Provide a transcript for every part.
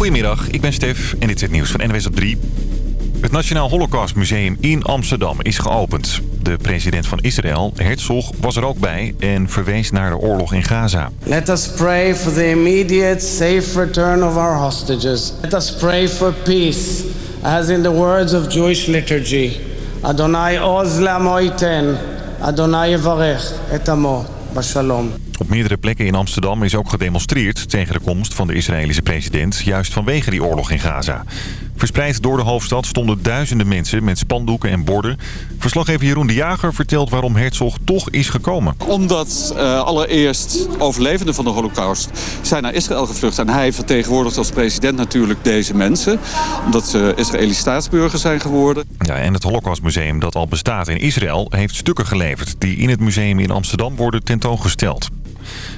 Goedemiddag, ik ben Stef en dit is het nieuws van NWS op 3. Het Nationaal Holocaust Museum in Amsterdam is geopend. De president van Israël, Herzog, was er ook bij en verwees naar de oorlog in Gaza. Let us pray for the immediate safe return of our hostages. Let us pray for peace, as in the words of Jewish liturgy. Adonai oz lamoiten, Adonai yevarech et amo, bashalom. Op meerdere plekken in Amsterdam is ook gedemonstreerd tegen de komst van de Israëlische president, juist vanwege die oorlog in Gaza. Verspreid door de hoofdstad stonden duizenden mensen met spandoeken en borden. Verslaggever Jeroen de Jager vertelt waarom Herzog toch is gekomen. Omdat uh, allereerst overlevenden van de holocaust zijn naar Israël gevlucht. En hij vertegenwoordigt als president natuurlijk deze mensen. Omdat ze Israëlische staatsburgers zijn geworden. Ja, en het Holocaustmuseum dat al bestaat in Israël heeft stukken geleverd... die in het museum in Amsterdam worden tentoongesteld.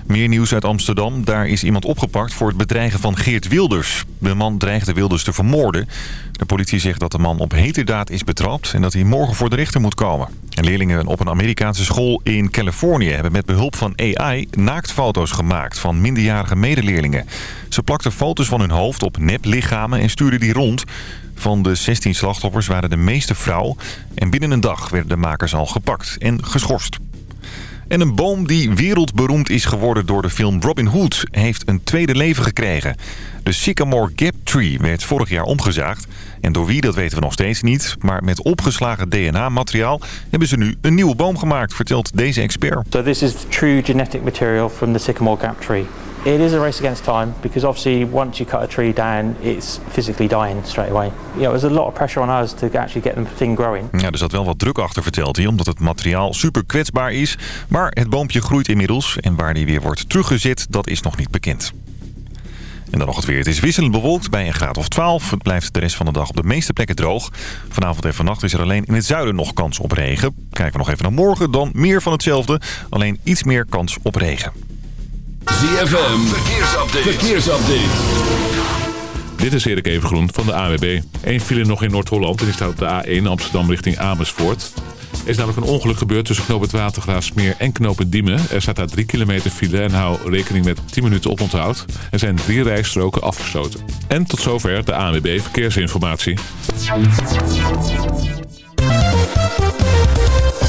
Meer nieuws uit Amsterdam. Daar is iemand opgepakt voor het bedreigen van Geert Wilders. De man dreigde Wilders te vermoorden. De politie zegt dat de man op heterdaad is betrapt... en dat hij morgen voor de rechter moet komen. En leerlingen op een Amerikaanse school in Californië... hebben met behulp van AI naaktfoto's gemaakt van minderjarige medeleerlingen. Ze plakten foto's van hun hoofd op neplichamen en stuurden die rond... Van de 16 slachtoffers waren de meeste vrouw. En binnen een dag werden de makers al gepakt en geschorst. En een boom die wereldberoemd is geworden door de film Robin Hood... heeft een tweede leven gekregen. De Sycamore Gap Tree werd vorig jaar omgezaagd. En door wie, dat weten we nog steeds niet. Maar met opgeslagen DNA-materiaal hebben ze nu een nieuwe boom gemaakt... vertelt deze expert. This is the true genetic material from the Sycamore Gap Tree. It is a race against time because obviously once you cut a tree down, it's physically dying straight away. You know, there's a lot of pressure on us to actually get. Ja, er zat wel wat druk achter, vertelt hij, omdat het materiaal super kwetsbaar is. Maar het boompje groeit inmiddels en waar die weer wordt teruggezet, dat is nog niet bekend. En dan nog het weer. Het is wisselend bewolkt bij een graad of 12. Het blijft de rest van de dag op de meeste plekken droog. Vanavond en vannacht is er alleen in het zuiden nog kans op regen. Kijken we nog even naar morgen, dan meer van hetzelfde. Alleen iets meer kans op regen. ZFM, verkeersupdate. verkeersupdate. Dit is Erik Evengroen van de AWB. Eén file nog in Noord-Holland en die staat op de A1 Amsterdam richting Amersfoort. Er is namelijk een ongeluk gebeurd tussen knoop het Watergraafsmeer en knoop het Diemen. Er staat daar 3 kilometer file en hou rekening met 10 minuten oponthoud. Er zijn drie rijstroken afgesloten. En tot zover de ANWB Verkeersinformatie.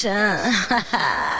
神。哈 哈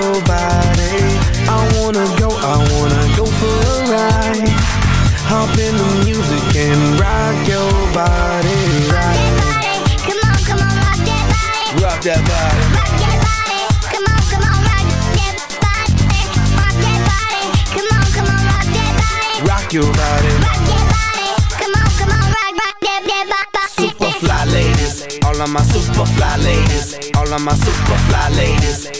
that body. I wanna go, I wanna go for a ride. Hop in the music and rock your body. Come on, come on, rock that Rock that body. Rock your body. Rock that body. Come on, come on, rock, rock that, that body. Super fly ladies, all of my super fly ladies, all of my super fly ladies,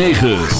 106.9